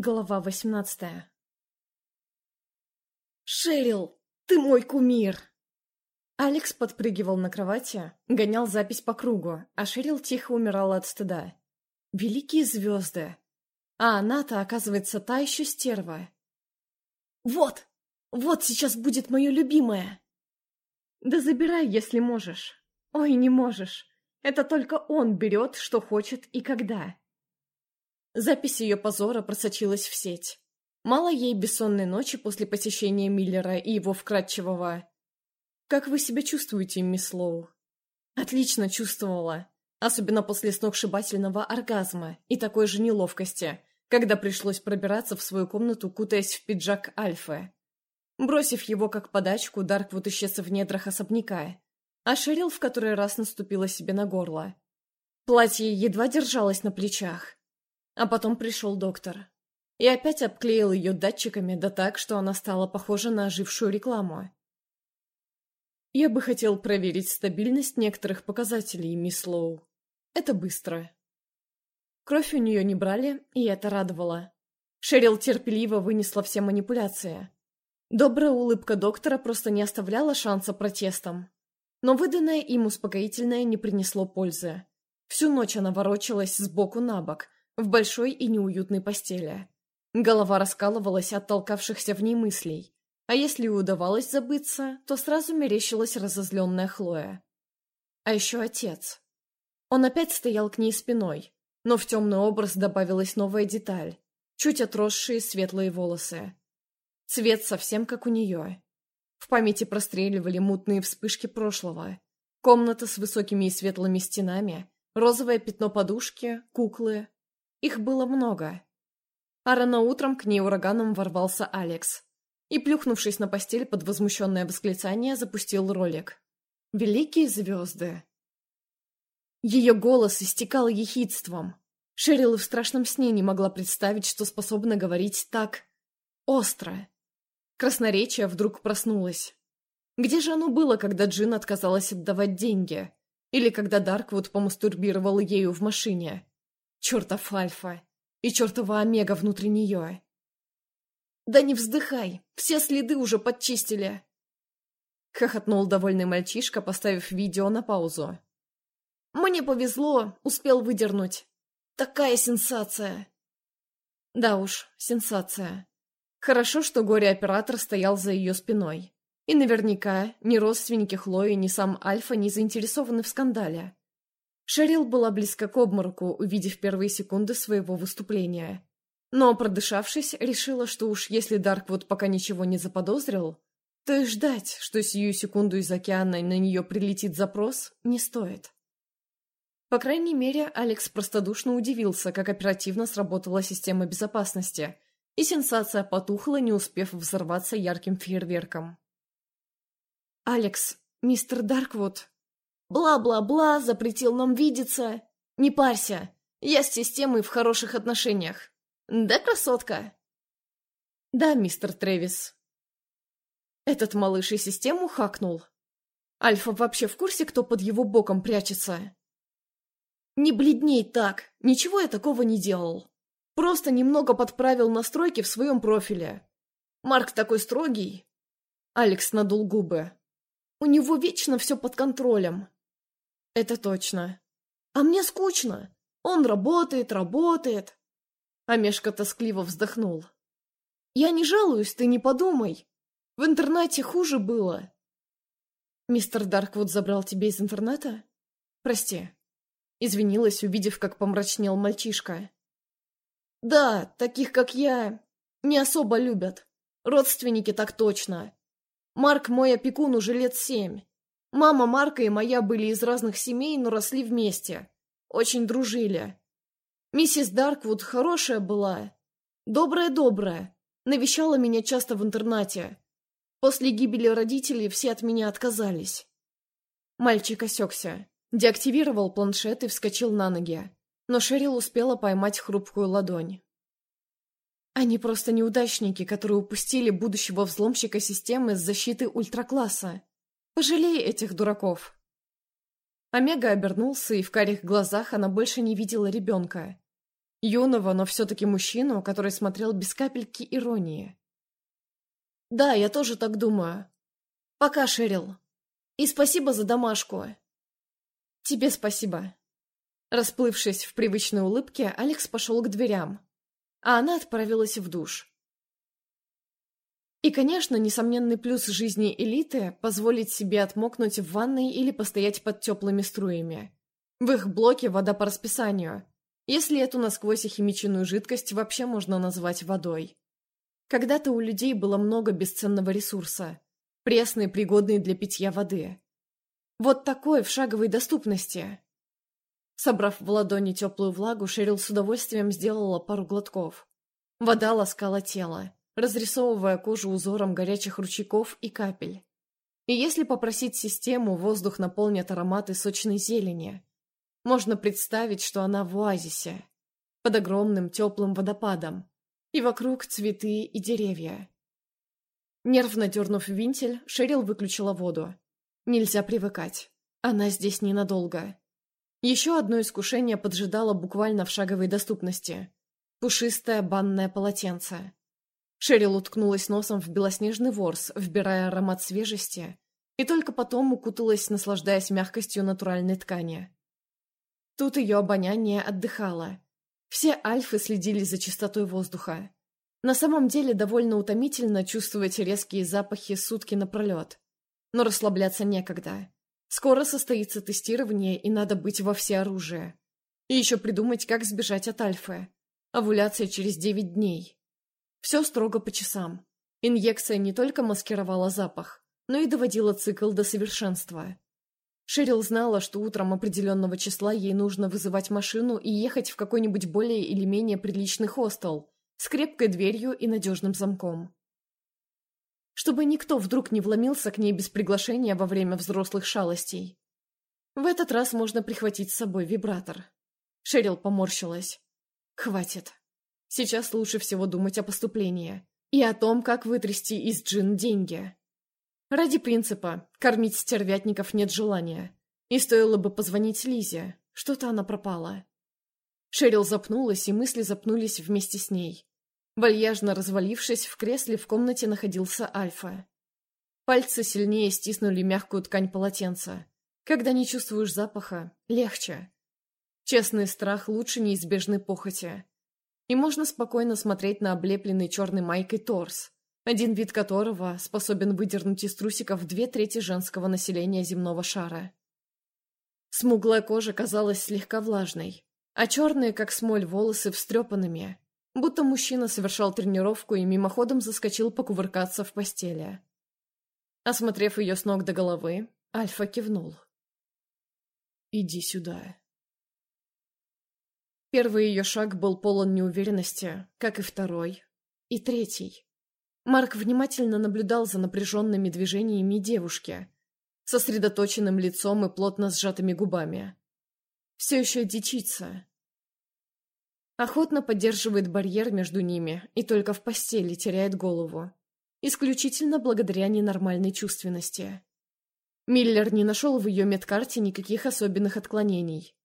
Глава восемнадцатая «Шерил, ты мой кумир!» Алекс подпрыгивал на кровати, гонял запись по кругу, а Шерил тихо умирала от стыда. Великие звезды! А она-то, оказывается, та еще стерва. «Вот! Вот сейчас будет мое любимое!» «Да забирай, если можешь. Ой, не можешь. Это только он берет, что хочет и когда». Запись ее позора просочилась в сеть. Мало ей бессонной ночи после посещения Миллера и его вкрадчивого. «Как вы себя чувствуете, мисс Лоу?» «Отлично чувствовала. Особенно после сногсшибательного оргазма и такой же неловкости, когда пришлось пробираться в свою комнату, кутаясь в пиджак Альфы. Бросив его как подачку, Дарквуд исчез в недрах особняка, а Шерил в который раз наступила себе на горло. Платье едва держалось на плечах. А потом пришел доктор. И опять обклеил ее датчиками, да так, что она стала похожа на ожившую рекламу. Я бы хотел проверить стабильность некоторых показателей, мисс Лоу. Это быстро. Кровь у нее не брали, и это радовало. Шерил терпеливо вынесла все манипуляции. Добрая улыбка доктора просто не оставляла шанса протестам. Но выданное им успокоительное не принесло пользы. Всю ночь она ворочалась сбоку на бок, в большой и неуютной постели. Голова раскалывалась от толкавшихся в ней мыслей, а если и удавалось забыться, то сразу мерещилась разозленная Хлоя. А еще отец. Он опять стоял к ней спиной, но в темный образ добавилась новая деталь — чуть отросшие светлые волосы. Цвет совсем как у нее. В памяти простреливали мутные вспышки прошлого. Комната с высокими и светлыми стенами, розовое пятно подушки, куклы, их было много. А рано утром к ней ураганом ворвался Алекс. И, плюхнувшись на постель под возмущенное восклицание, запустил ролик. «Великие звезды!» Ее голос истекал ехидством. Шерил в страшном сне не могла представить, что способна говорить так остро. Красноречие вдруг проснулось. Где же оно было, когда Джин отказалась отдавать деньги? Или когда Дарквуд помастурбировал ею в машине? Чертов Альфа и чертова Омега внутри нее. «Да не вздыхай, все следы уже подчистили!» Хохотнул довольный мальчишка, поставив видео на паузу. «Мне повезло, успел выдернуть. Такая сенсация!» Да уж, сенсация. Хорошо, что горе-оператор стоял за ее спиной. И наверняка ни родственники Хлои, ни сам Альфа не заинтересованы в скандале. Шерил была близко к обмороку, увидев первые секунды своего выступления. Но, продышавшись, решила, что уж если Дарквуд пока ничего не заподозрил, то и ждать, что сию секунду из океана на нее прилетит запрос, не стоит. По крайней мере, Алекс простодушно удивился, как оперативно сработала система безопасности, и сенсация потухла, не успев взорваться ярким фейерверком. «Алекс, мистер Дарквуд», Бла-бла-бла, запретил нам видеться. Не парься, я с системой в хороших отношениях. Да, красотка? Да, мистер Трэвис. Этот малыш и систему хакнул. Альфа вообще в курсе, кто под его боком прячется? Не бледней так, ничего я такого не делал. Просто немного подправил настройки в своем профиле. Марк такой строгий. Алекс надул губы. У него вечно все под контролем. Это точно. А мне скучно. Он работает, работает. Амешка тоскливо вздохнул. Я не жалуюсь, ты не подумай. В интернете хуже было. Мистер Дарквуд забрал тебя из интернета? Прости. Извинилась, увидев, как помрачнел мальчишка. Да, таких, как я, не особо любят. Родственники так точно. Марк мой опекун уже лет семь. Мама Марка и моя были из разных семей, но росли вместе. Очень дружили. Миссис Дарквуд хорошая была. Добрая-добрая. Навещала меня часто в интернате. После гибели родителей все от меня отказались. Мальчик осекся. Деактивировал планшет и вскочил на ноги. Но Шерил успела поймать хрупкую ладонь. Они просто неудачники, которые упустили будущего взломщика системы с защиты ультракласса. Пожалей этих дураков. Омега обернулся, и в карих глазах она больше не видела ребенка. Юного, но все-таки мужчину, который смотрел без капельки иронии. «Да, я тоже так думаю. Пока, Шерил. И спасибо за домашку». «Тебе спасибо». Расплывшись в привычной улыбке, Алекс пошел к дверям, а она отправилась в душ. И, конечно, несомненный плюс жизни элиты – позволить себе отмокнуть в ванной или постоять под теплыми струями. В их блоке вода по расписанию, если эту насквозь химичную жидкость вообще можно назвать водой. Когда-то у людей было много бесценного ресурса, пресной, пригодной для питья воды. Вот такой в шаговой доступности. Собрав в ладони теплую влагу, Шерил с удовольствием сделала пару глотков. Вода ласкала тело, разрисовывая кожу узором горячих ручейков и капель. И если попросить систему, воздух наполнит ароматы сочной зелени. Можно представить, что она в оазисе, под огромным теплым водопадом, и вокруг цветы и деревья. Нервно дернув винтель, Шерил выключила воду. Нельзя привыкать. Она здесь ненадолго. Еще одно искушение поджидало буквально в шаговой доступности. Пушистое банное полотенце. Шерил уткнулась носом в белоснежный ворс, вбирая аромат свежести, и только потом укуталась, наслаждаясь мягкостью натуральной ткани. Тут ее обоняние отдыхало, все альфы следили за чистотой воздуха. На самом деле довольно утомительно чувствовать резкие запахи сутки напролет. Но расслабляться некогда. Скоро состоится тестирование, и надо быть во всеоружии. И еще придумать, как сбежать от альфы. Овуляция через девять дней. Все строго по часам. Инъекция не только маскировала запах, но и доводила цикл до совершенства. Шерил знала, что утром определенного числа ей нужно вызывать машину и ехать в какой-нибудь более или менее приличный хостел с крепкой дверью и надежным замком. Чтобы никто вдруг не вломился к ней без приглашения во время взрослых шалостей. В этот раз можно прихватить с собой вибратор. Шерил поморщилась. Хватит. Сейчас лучше всего думать о поступлении и о том, как вытрясти из джин деньги. Ради принципа, кормить стервятников нет желания. И стоило бы позвонить Лизе, что-то она пропала. Шерил запнулась, и мысли запнулись вместе с ней. Вальяжно развалившись, в кресле в комнате находился Альфа. Пальцы сильнее стиснули мягкую ткань полотенца. Когда не чувствуешь запаха, легче. Честный страх лучше неизбежной похоти. И можно спокойно смотреть на облепленный черной майкой торс, один вид которого способен выдернуть из трусиков две трети женского населения земного шара. Смуглая кожа казалась слегка влажной, а черные, как смоль, волосы встрепанными, будто мужчина совершал тренировку и мимоходом заскочил покувыркаться в постели. Осмотрев ее с ног до головы, Альфа кивнул. «Иди сюда». Первый ее шаг был полон неуверенности, как и второй, и третий. Марк внимательно наблюдал за напряженными движениями девушки, сосредоточенным лицом и плотно сжатыми губами. Все еще дичится. Охотно поддерживает барьер между ними и только в постели теряет голову. Исключительно благодаря ненормальной чувственности. Миллер не нашел в ее медкарте никаких особенных отклонений.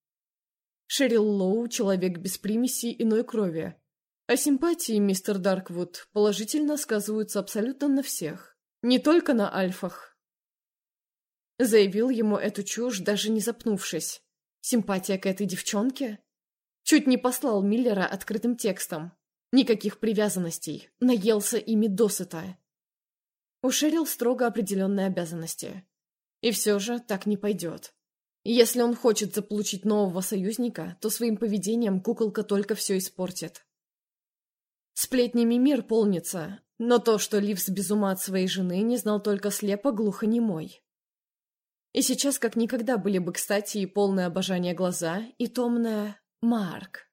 Шерил Лоу – человек без примеси иной крови, а симпатии, мистер Дарквуд, положительно сказываются абсолютно на всех. Не только на альфах. Заявил ему эту чушь, даже не запнувшись. Симпатия к этой девчонке? Чуть не послал Миллера открытым текстом. Никаких привязанностей. Наелся ими досыта. Ушерил строго определенные обязанности. И все же так не пойдет. Если он хочет заполучить нового союзника, то своим поведением куколка только все испортит. Сплетнями мир полнится, но то, что Ливс без ума от своей жены, не знал только слепо глухонемой. И сейчас как никогда были бы кстати и полное обожание глаза, и томное «Марк».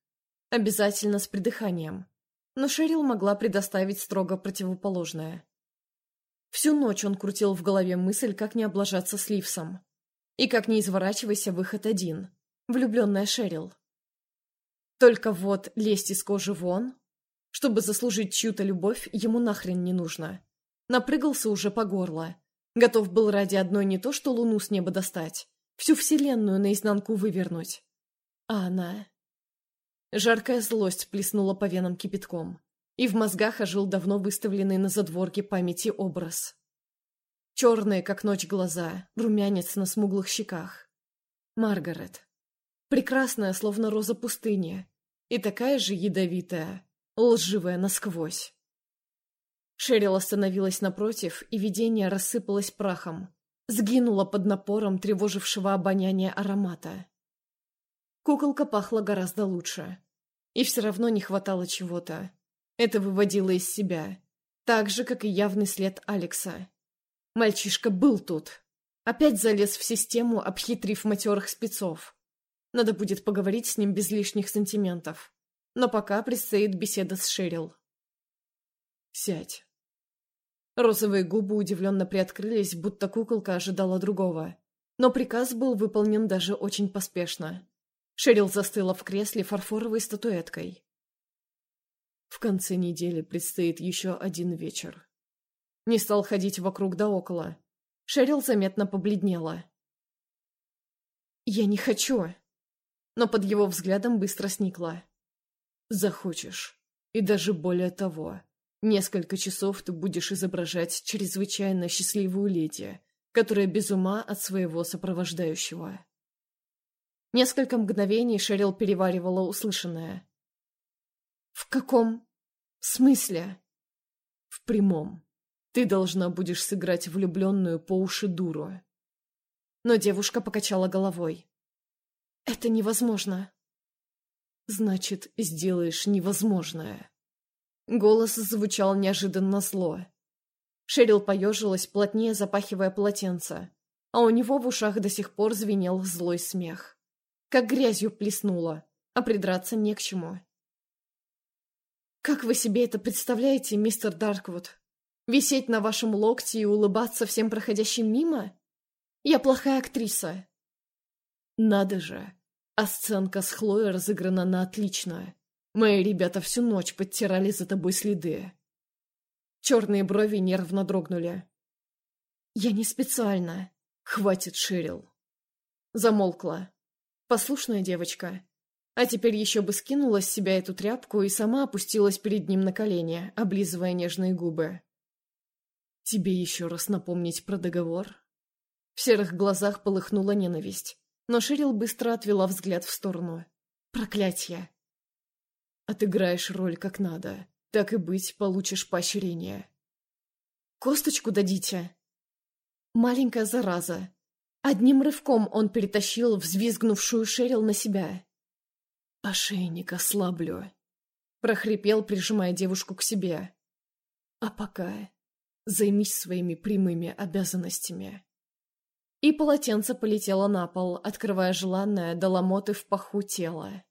Обязательно с придыханием. Но Шерил могла предоставить строго противоположное. Всю ночь он крутил в голове мысль, как не облажаться с Ливсом. И как не изворачивайся выход один. Влюбленная Шерил. Только вот лезть из кожи вон чтобы заслужить чью-то любовь, ему нахрен не нужно. Напрыгался уже по горло. Готов был ради одной не то что луну с неба достать, всю вселенную наизнанку вывернуть. А она... Жаркая злость плеснула по венам кипятком, и в мозгах ожил давно выставленный на задворке памяти образ. Черные, как ночь, глаза, румянец на смуглых щеках. Маргарет. Прекрасная, словно роза пустыни, и такая же ядовитая, лживая насквозь. Шерил остановилась напротив, и видение рассыпалось прахом, сгинуло под напором тревожившего обоняния аромата. Куколка пахла гораздо лучше. И все равно не хватало чего-то. Это выводило из себя. Так же, как и явный след Алекса. Мальчишка был тут. Опять залез в систему, обхитрив матерых спецов. Надо будет поговорить с ним без лишних сантиментов. Но пока предстоит беседа с Шерил. «Сядь». Розовые губы удивленно приоткрылись, будто куколка ожидала другого. Но приказ был выполнен даже очень поспешно. Шерил застыла в кресле фарфоровой статуэткой. В конце недели предстоит еще один вечер. Не стал ходить вокруг да около. Шерил заметно побледнела. «Я не хочу!» Но под его взглядом быстро сникла. «Захочешь. И даже более того. Несколько часов ты будешь изображать чрезвычайно счастливую леди, которая без ума от своего сопровождающего». Несколько мгновений Шерил переваривала услышанное. «В каком смысле?» «В прямом. Ты должна будешь сыграть влюбленную по уши дуру». Но девушка покачала головой. «Это невозможно». «Значит, сделаешь невозможное». Голос звучал неожиданно зло. Шерил поежилась, плотнее запахивая полотенце, а у него в ушах до сих пор звенел злой смех. Как грязью плеснула, а придраться не к чему. «Как вы себе это представляете, мистер Дарквуд? Висеть на вашем локте и улыбаться всем проходящим мимо? Я плохая актриса». «Надо же, а сценка с Хлоей разыграна на отлично. Мои ребята всю ночь подтирали за тобой следы». Черные брови нервно дрогнули. «Я не специально. Хватит, Шерил». Замолкла. Послушная девочка. А теперь еще бы скинула с себя эту тряпку и сама опустилась перед ним на колени, облизывая нежные губы. «Тебе еще раз напомнить про договор?» В серых глазах полыхнула ненависть, но Ширил быстро отвела взгляд в сторону. «Проклятье!» «Отыграешь роль как надо. Так и быть, получишь поощрение». «Косточку дадите?» «Маленькая зараза. Одним рывком он перетащил взвизгнувшую Шерил на себя. «Ошейник ослаблю», — прохрипел, прижимая девушку к себе. «А пока займись своими прямыми обязанностями». И полотенце полетело на пол, открывая желанное до ломоты в паху тело.